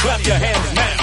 clap your hands now.